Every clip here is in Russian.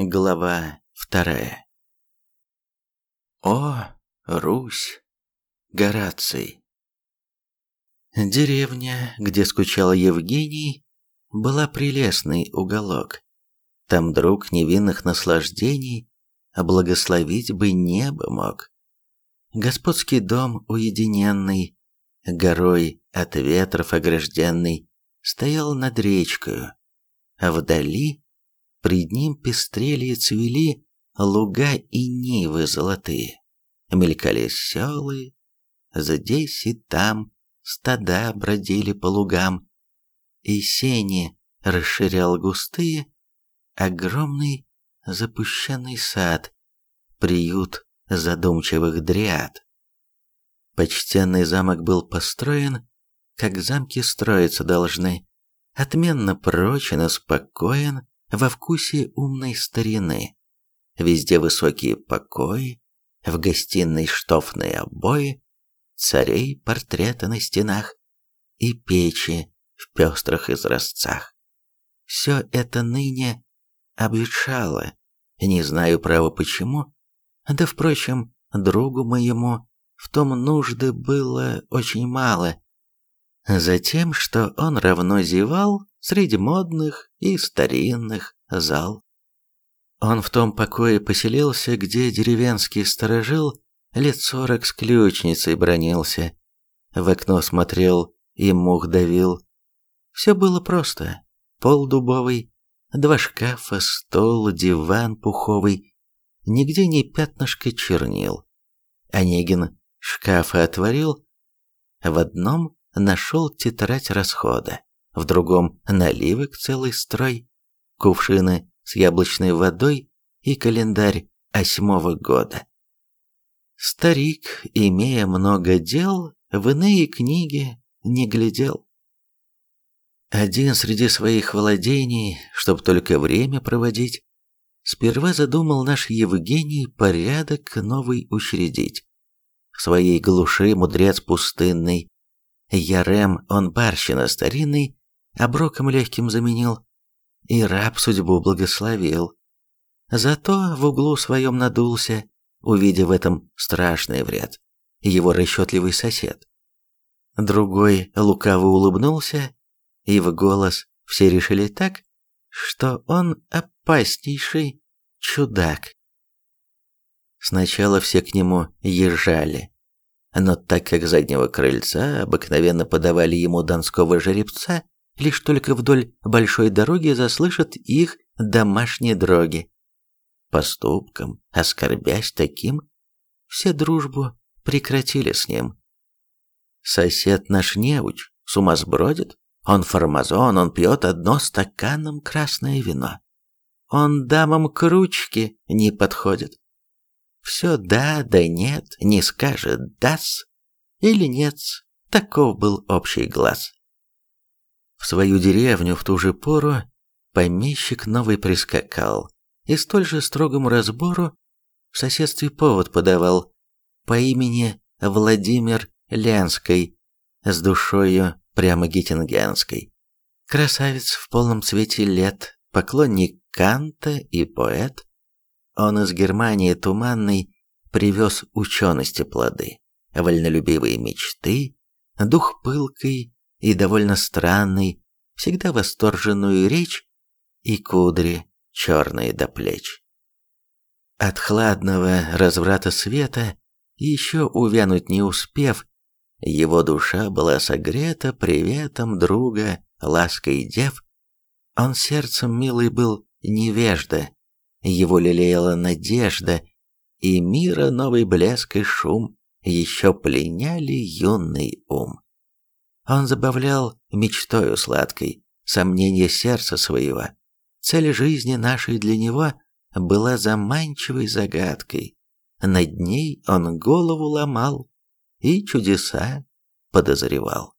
Глава вторая. О, Русь! Гораций! Деревня, где скучал Евгений, была прелестный уголок. Там друг невинных наслаждений благословить бы небо мог. Господский дом уединенный, горой от ветров огражденный, стоял над речкою, а вдали Пред ним пестрели и цвели луга и нивы золотые. Мелькали селы, здесь и там стада бродили по лугам, и сени расширял густые огромный запущенный сад, приют задумчивых дриад. Почтенный замок был построен, как замки строиться должны, отменно прочен и спокоен, во вкусе умной старины. Везде высокие покои, в гостиной штофные обои, царей портреты на стенах и печи в пестрых изразцах. Все это ныне обветшало, не знаю право почему, да, впрочем, другу моему в том нужды было очень мало. Затем, что он равно зевал, среди модных и старинных зал. Он в том покое поселился, где деревенский сторожил лет сорок с ключницей бронился, в окно смотрел и мух давил. Все было просто. Пол дубовый, два шкафа, стол, диван пуховый, нигде ни пятнышка чернил. Онегин шкафы отворил, в одном нашел тетрадь расхода в другом наливок целый строй, кувшины с яблочной водой и календарь осьмого года. Старик, имея много дел, в иные книги не глядел. Один среди своих владений, чтоб только время проводить, сперва задумал наш Евгений порядок новый учредить. В своей глуши мудрец пустынный, Ярем он барщина старинный, оброком легким заменил, и раб судьбу благословил. Зато в углу своем надулся, увидев в этом страшный вред, его расчетливый сосед. Другой лукаво улыбнулся, и в голос все решили так, что он опаснейший чудак. Сначала все к нему езжали, но так как заднего крыльца обыкновенно подавали ему донского жеребца, лишь только вдоль большой дороги заслышат их домашние дроги. Поступком, оскорбясь таким, все дружбу прекратили с ним. Сосед наш неуч, с ума сбродит, он фармазон, он пьет одно стаканом красное вино. Он дамам к ручке не подходит. Все да, да нет, не скажет дас или нет, таков был общий глаз. В свою деревню в ту же пору помещик новый прискакал и столь же строгому разбору в соседстве повод подавал по имени Владимир Лянской с душою прямо геттингенской. Красавец в полном цвете лет, поклонник Канта и поэт. Он из Германии туманной привез учености плоды, вольнолюбивые мечты, дух пылкой и довольно странный, всегда восторженную речь и кудри, черные до плеч. От хладного разврата света, еще увянуть не успев, его душа была согрета приветом друга, лаской дев. Он сердцем милый был невежда, его лелеяла надежда, и мира новый блеск и шум еще пленяли юный ум. Он забавлял мечтою сладкой, сомнение сердца своего. Цель жизни нашей для него была заманчивой загадкой. Над ней он голову ломал и чудеса подозревал.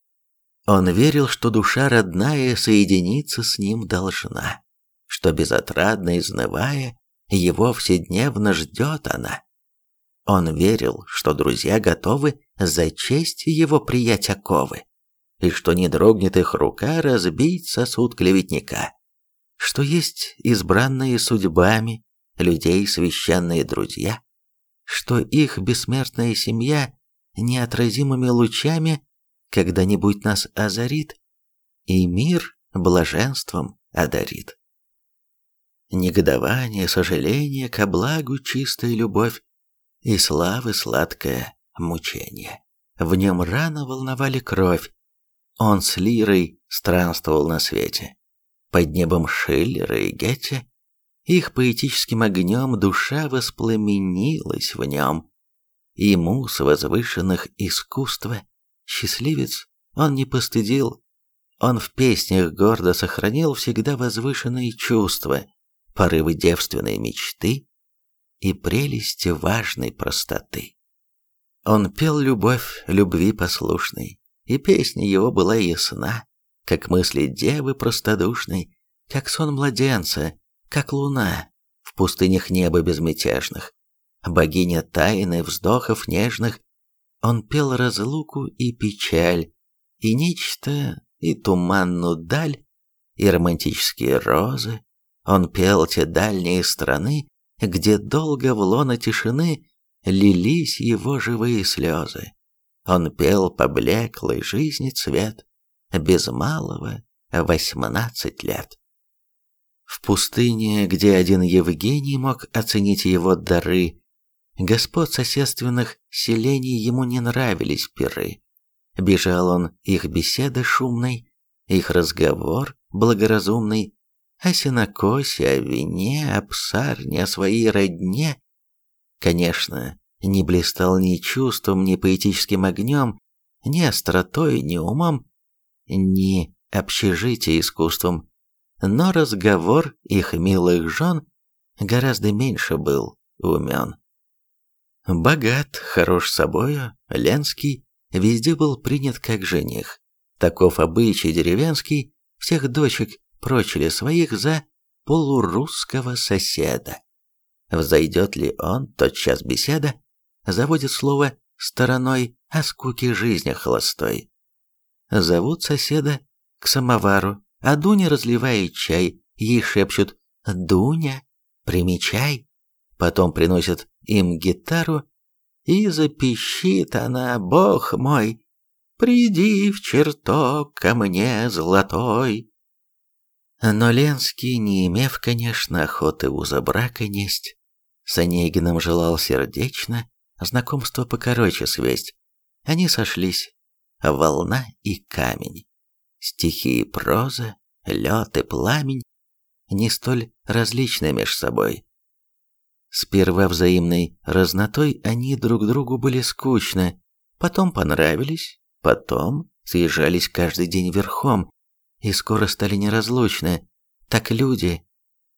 Он верил, что душа родная соединиться с ним должна, что безотрадно изнывая, его вседневно ждет она. Он верил, что друзья готовы за честь его приять оковы и что не дрогнет их рука разбить сосуд клеветника, что есть избранные судьбами людей священные друзья, что их бессмертная семья неотразимыми лучами когда-нибудь нас озарит, и мир блаженством одарит. Негодование, сожаление, ко благу чистая любовь и славы сладкое мучение. В нем рано волновали кровь. Он с лирой странствовал на свете. Под небом Шиллера и Гетте их поэтическим огнем душа воспламенилась в нем. Ему с возвышенных искусства счастливец он не постыдил. Он в песнях гордо сохранил всегда возвышенные чувства, порывы девственной мечты и прелести важной простоты. Он пел любовь любви послушной, и песня его была ясна, как мысли девы простодушной, как сон младенца, как луна в пустынях неба безмятежных. Богиня тайны вздохов нежных, он пел разлуку и печаль, и нечто, и туманную даль, и романтические розы, он пел те дальние страны, где долго в лоно тишины лились его живые слезы. Он пел поблеклой жизни цвет, без малого восемнадцать лет. В пустыне, где один Евгений мог оценить его дары, господ соседственных селений ему не нравились пиры. Бежал он их беседы шумной, их разговор благоразумный, о сенокосе, о вине, о псарне, о своей родне. Конечно, не блистал ни чувством, ни поэтическим огнем, ни остротой, ни умом, ни общежитие искусством, но разговор их милых жен гораздо меньше был умен. Богат, хорош собою, Ленский, везде был принят как жених. Таков обычай деревенский, всех дочек прочили своих за полурусского соседа. Взойдет ли он, тотчас беседа, заводит слово стороной о скуке жизни холостой. Зовут соседа к самовару, а Дуня разливает чай, ей шепчут «Дуня, примечай». Потом приносят им гитару, и запищит она «Бог мой, приди в чертог ко мне золотой». Но Ленский, не имев, конечно, охоты уза брака несть, с Онегиным желал сердечно, знакомство покороче свесть. Они сошлись, волна и камень, стихи и проза, лед и пламень, не столь различны меж собой. Сперва взаимной разнотой они друг другу были скучны, потом понравились, потом съезжались каждый день верхом, и скоро стали неразлучны. Так люди,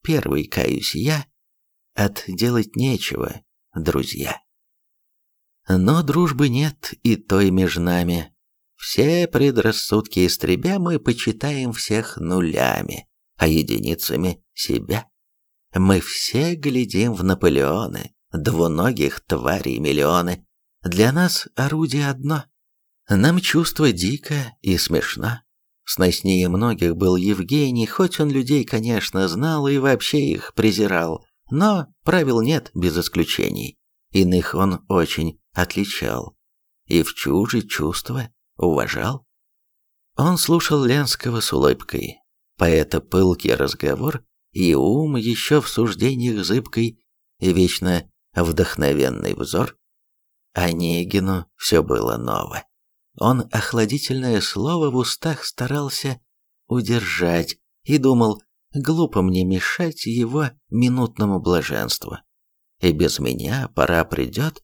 первый каюсь я, отделать нечего, друзья. Но дружбы нет и той между нами. Все предрассудки истребя, мы почитаем всех нулями, а единицами себя. Мы все глядим в Наполеоны, двуногих тварей миллионы. Для нас орудие одно. Нам чувство дико и смешно. Сноснее многих был Евгений, хоть он людей, конечно, знал и вообще их презирал, но правил нет без исключений. Иных он очень отличал и в чужие чувства уважал. Он слушал Ленского с улыбкой, поэта пылкий разговор и ум еще в суждениях зыбкой и вечно вдохновенный взор. Онегину все было ново. Он охладительное слово в устах старался удержать и думал, глупо мне мешать его минутному блаженству. И без меня пора придет,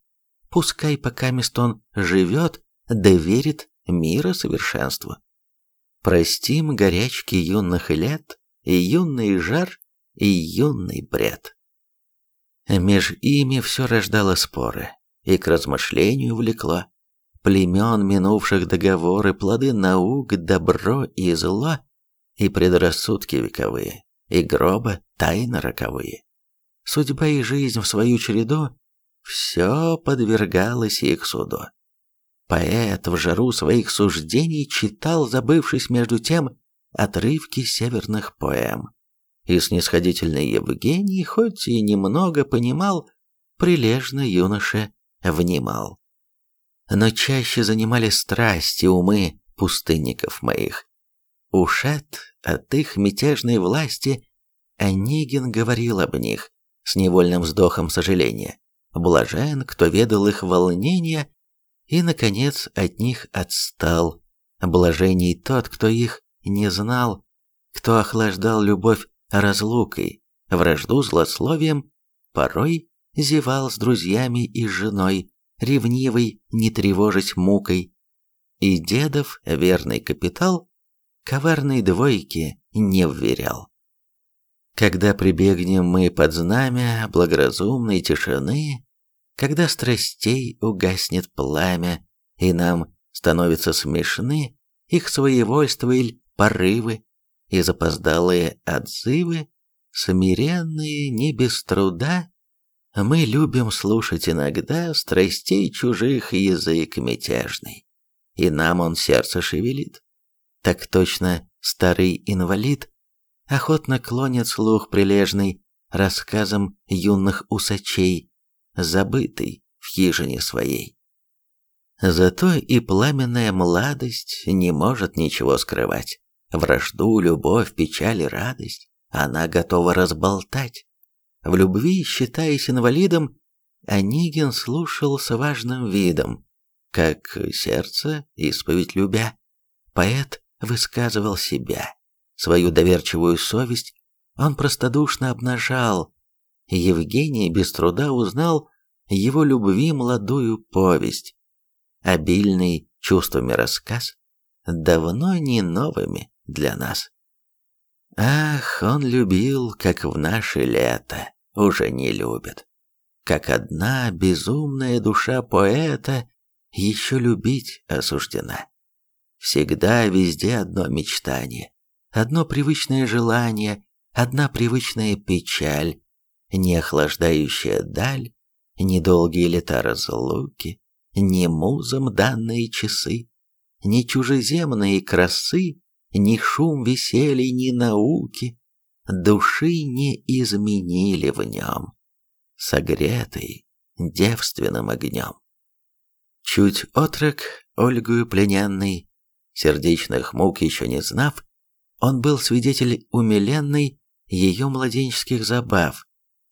пускай пока мест он живет, доверит мира совершенству. Простим горячки юных лет, и юный жар, и юный бред. Меж ими все рождало споры, и к размышлению влекло племен, минувших договоры, плоды наук, добро и зло, и предрассудки вековые, и гроба тайны роковые. Судьба и жизнь в свою череду, все подвергалось их суду. Поэт в жару своих суждений читал, забывшись между тем, отрывки северных поэм. и снисходительный Евгений, хоть и немного понимал, прилежно юноша внимал. Но чаще занимали страсти умы пустынников моих. Ушед от их мятежной власти, Онегин говорил об них с невольным вздохом сожаления. Блажен, кто ведал их волнения, и, наконец, от них отстал. Блажений тот, кто их не знал, кто охлаждал любовь разлукой, вражду злословием, порой зевал с друзьями и женой, ревнивый, не тревожить мукой. И дедов верный капитал коварной двойки не вверял. Когда прибегнем мы под знамя благоразумной тишины, когда страстей угаснет пламя, и нам становятся смешны их своевольство или порывы, и запоздалые отзывы, смиренные не без труда, мы любим слушать иногда страстей чужих язык мятежный, и нам он сердце шевелит. Так точно старый инвалид охотно клонит слух прилежный рассказам юных усачей, забытый в хижине своей. Зато и пламенная младость не может ничего скрывать. Вражду, любовь, печаль и радость она готова разболтать. В любви, считаясь инвалидом, Онегин слушал с важным видом, как сердце, исповедь любя. Поэт высказывал себя, свою доверчивую совесть, он простодушно обнажал. Евгений без труда узнал его любви молодую повесть. Обильный чувствами рассказ, давно не новыми, для нас. Ах, он любил, как в наше лето, уже не любит. Как одна безумная душа поэта еще любить осуждена. Всегда везде одно мечтание, одно привычное желание, одна привычная печаль, не охлаждающая даль, недолгие лета разлуки, не музам данные часы, ни чужеземные красы, ни шум веселья, ни науки души не изменили в нем, согретый девственным огнем. Чуть отрок, Ольгую плененный, сердечных мук еще не знав, он был свидетель умиленный ее младенческих забав.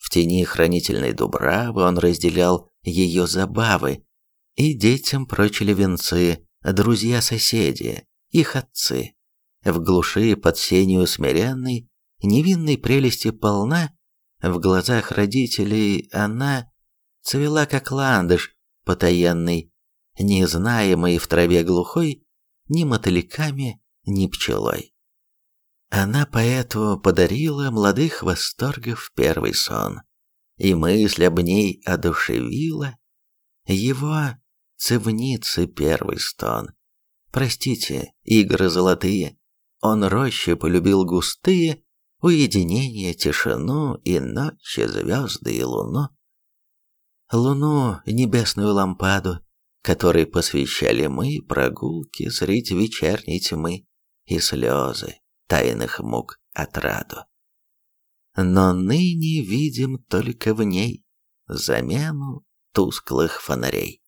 В тени хранительной дубравы он разделял ее забавы, и детям прочили венцы, друзья-соседи, их отцы. В глуши под сенью смиренной, невинной прелести полна, в глазах родителей она цвела, как ландыш потаенный, не знаемый в траве глухой ни мотыльками, ни пчелой. Она поэту подарила молодых восторгов первый сон, и мысль об ней одушевила его цивницы первый стон. Простите, игры золотые, он рощи полюбил густые, уединение, тишину и ночи, звезды и луну. Луну, небесную лампаду, которой посвящали мы прогулки средь вечерней тьмы и слезы тайных мук отраду. Но ныне видим только в ней замену тусклых фонарей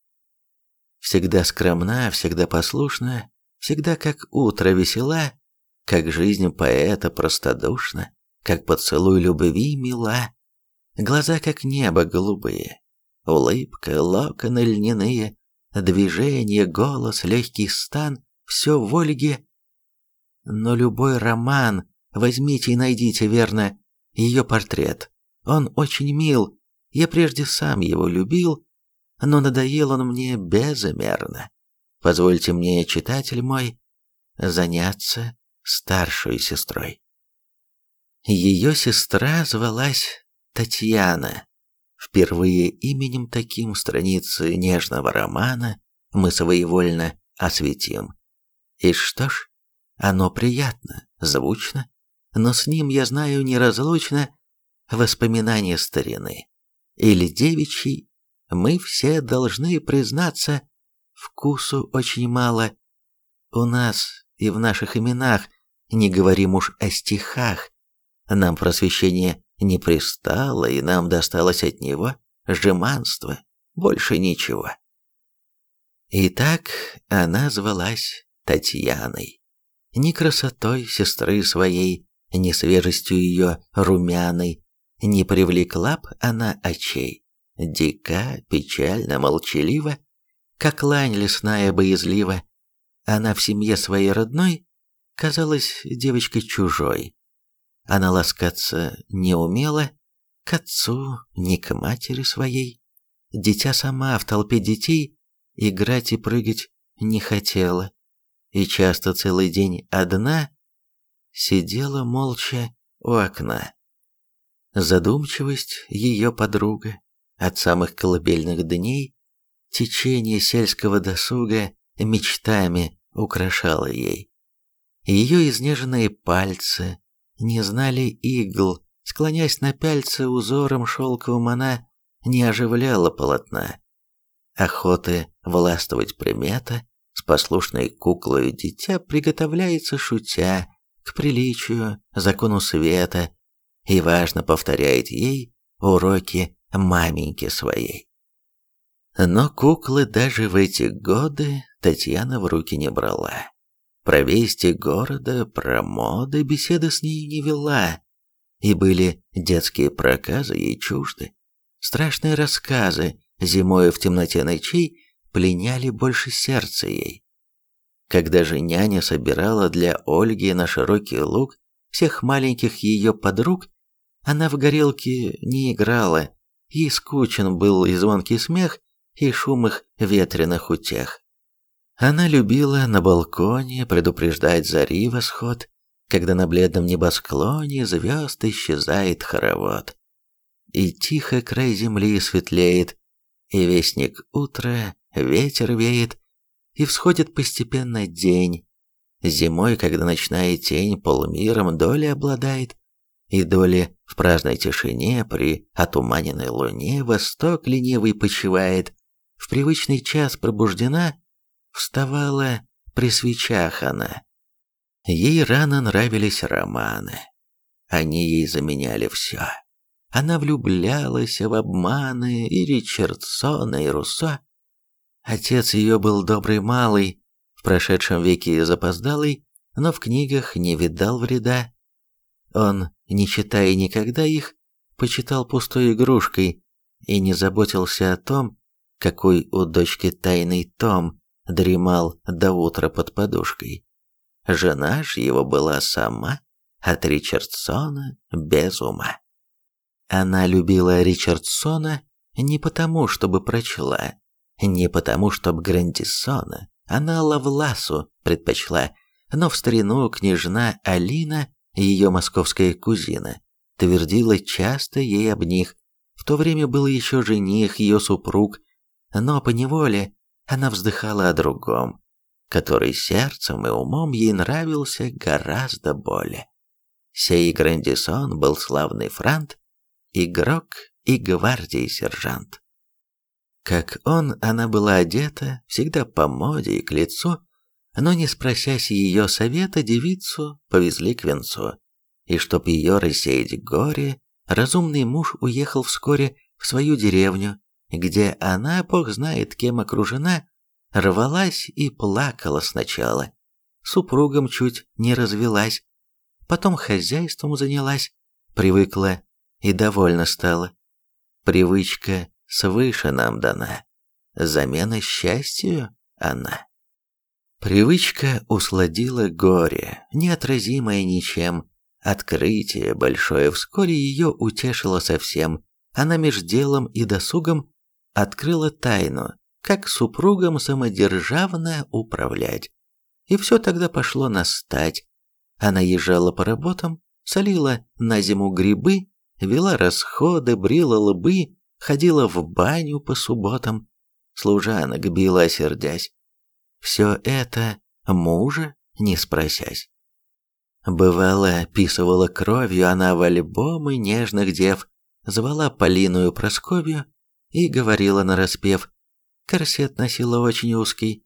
всегда скромна, всегда послушна, всегда как утро весела, как жизнь поэта простодушна, как поцелуй любви мила, глаза как небо голубые, улыбка, локоны льняные, движение, голос, легкий стан, все в Ольге. Но любой роман, возьмите и найдите верно ее портрет. Он очень мил, я прежде сам его любил, но надоел он мне безмерно. Позвольте мне, читатель мой, заняться старшей сестрой. Ее сестра звалась Татьяна. Впервые именем таким страницы нежного романа мы своевольно осветим. И что ж, оно приятно, звучно, но с ним, я знаю, неразлучно воспоминания старины или девичьей мы все должны признаться, вкусу очень мало. У нас и в наших именах, не говорим уж о стихах, Нам просвещение не пристало, и нам досталось от него жеманство, больше ничего. Итак, она звалась Татьяной. Ни красотой сестры своей, ни свежестью ее румяной не привлекла б она очей. Дика, печально, молчалива, как лань лесная боязлива, она в семье своей родной казалась девочкой чужой. Она ласкаться не умела, к отцу, ни к матери своей. Дитя сама в толпе детей играть и прыгать не хотела, и часто целый день одна сидела молча у окна. Задумчивость ее подруга от самых колыбельных дней, течение сельского досуга мечтами украшало ей. Ее изнеженные пальцы не знали игл, склоняясь на пяльце узором шелковым она не оживляла полотна. Охоты властвовать примета, с послушной куклой дитя приготовляется шутя к приличию, закону света, и важно повторяет ей уроки маменьки своей. Но куклы даже в эти годы Татьяна в руки не брала. Про вести города, про моды беседы с ней не вела, и были детские проказы ей чужды. Страшные рассказы, зимою в темноте ночей, пленяли больше сердца ей. Когда же няня собирала для Ольги на широкий луг всех маленьких ее подруг, она в горелке не играла, ей скучен был и звонкий смех, и шум их ветреных утех. Она любила на балконе предупреждать зари восход, когда на бледном небосклоне звезд исчезает хоровод. И тихо край земли светлеет, и вестник утра, ветер веет, и всходит постепенно день. Зимой, когда ночная тень полмиром доли обладает, и доли в праздной тишине при отуманенной луне восток ленивый почивает, в привычный час пробуждена, вставала при свечах она. Ей рано нравились романы. Они ей заменяли все. Она влюблялась в обманы и Ричардсона, и Руссо. Отец ее был добрый малый, в прошедшем веке запоздалый, но в книгах не видал вреда. Он, не читая никогда их, почитал пустой игрушкой и не заботился о том, какой у дочки тайный том дремал до утра под подушкой. Жена ж его была сама от Ричардсона без ума. Она любила Ричардсона не потому, чтобы прочла, не потому, чтобы Грандисона, она Лавласу предпочла, но в старину княжна Алина ее московская кузина, твердила часто ей об них. В то время был еще жених, ее супруг, но поневоле она вздыхала о другом, который сердцем и умом ей нравился гораздо более. Сей Грандисон был славный франт, игрок и гвардии сержант. Как он, она была одета, всегда по моде и к лицу, но не спросясь ее совета, девицу повезли к венцу. И чтоб ее рассеять горе, разумный муж уехал вскоре в свою деревню, где она, бог знает кем окружена, рвалась и плакала сначала. Супругом чуть не развелась, потом хозяйством занялась, привыкла и довольна стала. Привычка свыше нам дана, замена счастью она. Привычка усладила горе, неотразимое ничем. Открытие большое вскоре ее утешило совсем. Она меж делом и досугом открыла тайну, как супругам самодержавно управлять. И все тогда пошло на стать. Она езжала по работам, солила на зиму грибы, вела расходы, брила лбы, ходила в баню по субботам, служанок била сердясь. Все это мужа не спросясь. Бывало, писывала кровью она в альбомы нежных дев, звала Полиную Просковью и говорила нараспев. Корсет носила очень узкий,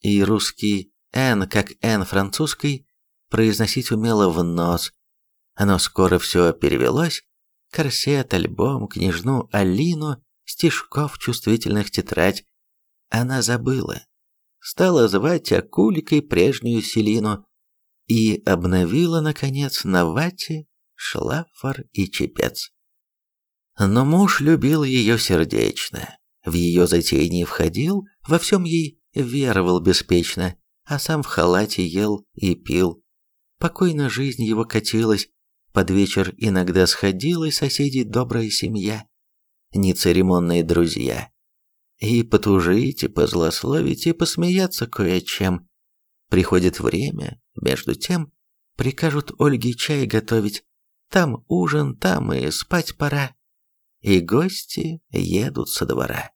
и русский «Н» как «Н» французский произносить умела в нос. Но скоро все перевелось. Корсет, альбом, княжну Алину, стишков чувствительных тетрадь. Она забыла. Стала звать Акулькой прежнюю Селину и обновила, наконец, на вате шлафор и чепец. Но муж любил ее сердечно, в ее затеи не входил, во всем ей веровал беспечно, а сам в халате ел и пил. Покойно жизнь его катилась, под вечер иногда сходилась соседей добрая семья, нецеремонные друзья. И потужить, и позлословить, и посмеяться кое-чем. Приходит время, между тем, прикажут Ольге чай готовить. Там ужин, там и спать пора. И гости едут со двора.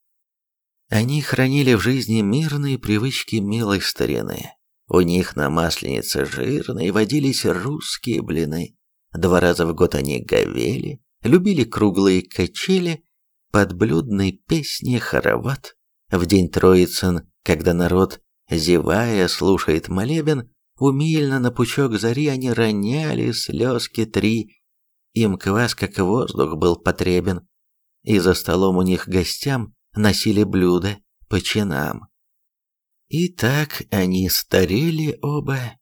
Они хранили в жизни мирные привычки милой старины. У них на масленице жирной водились русские блины. Два раза в год они говели, любили круглые качели, под блюдной песни хоровод. В день Троицын, когда народ, зевая, слушает молебен, умильно на пучок зари они роняли слезки три. Им квас, как воздух, был потребен. И за столом у них гостям носили блюда по чинам. И так они старели оба,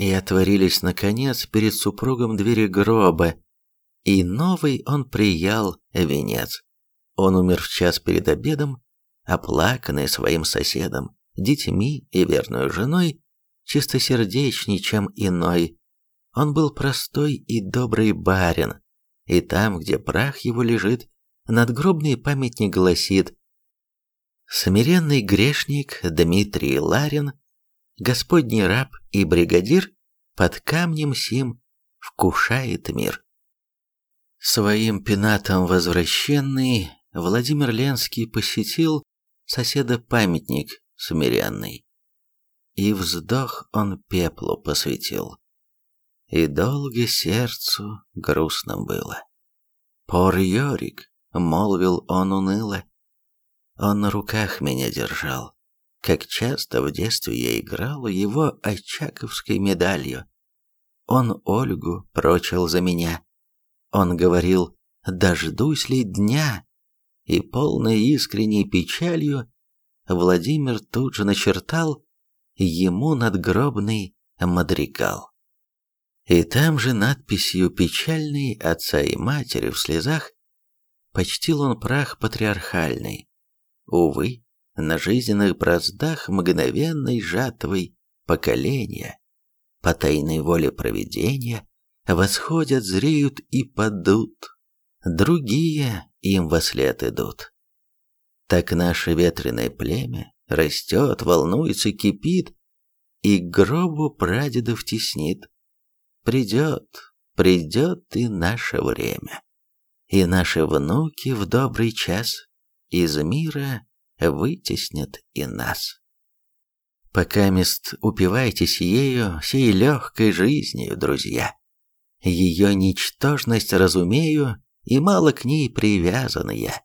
и отворились, наконец, перед супругом двери гроба, и новый он приял венец. Он умер в час перед обедом, оплаканный своим соседом, детьми и верной женой, чистосердечней, чем иной. Он был простой и добрый барин, и там, где прах его лежит, надгробный памятник гласит «Смиренный грешник Дмитрий Ларин, Господний раб и бригадир, под камнем сим вкушает мир». Своим пенатом возвращенный Владимир Ленский посетил соседа памятник смиренный, и вздох он пеплу посвятил, и долго сердцу грустным было. Пор Йорик, — молвил он уныло. Он на руках меня держал, как часто в детстве я играл его очаковской медалью. Он Ольгу прочил за меня. Он говорил, дождусь ли дня, и полной искренней печалью Владимир тут же начертал ему надгробный мадригал. И там же надписью печальной отца и матери в слезах почтил он прах патриархальный. Увы, на жизненных браздах мгновенной жатвой поколения, по тайной воле проведения, восходят, зреют и падут, другие им во след идут. Так наше ветреное племя растет, волнуется, кипит, и к гробу прадедов теснит. Придет, придет и наше время и наши внуки в добрый час из мира вытеснят и нас. Пока мест упивайтесь ею, сей легкой жизнью, друзья. Ее ничтожность разумею, и мало к ней привязан я.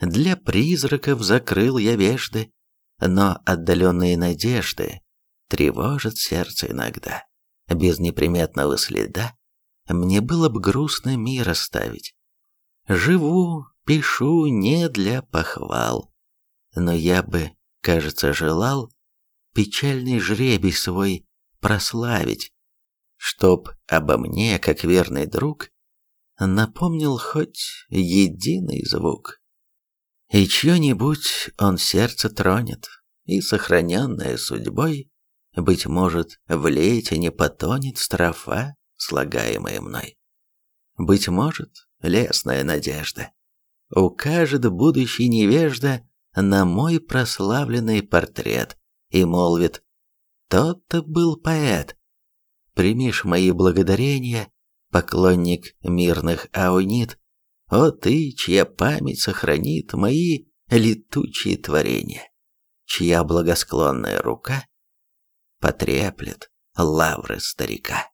Для призраков закрыл я вежды, но отдаленные надежды тревожат сердце иногда. Без неприметного следа мне было бы грустно мир оставить. Живу, пишу не для похвал. Но я бы, кажется, желал печальный жребий свой прославить, чтоб обо мне, как верный друг, напомнил хоть единый звук. И чье-нибудь он сердце тронет, и, сохраненное судьбой, быть может, в лете не потонет строфа, слагаемая мной. Быть может, лесная надежда. Укажет будущий невежда на мой прославленный портрет и молвит «Тот-то был поэт». Примишь мои благодарения, поклонник мирных аунит, о ты, чья память сохранит мои летучие творения, чья благосклонная рука потреплет лавры старика.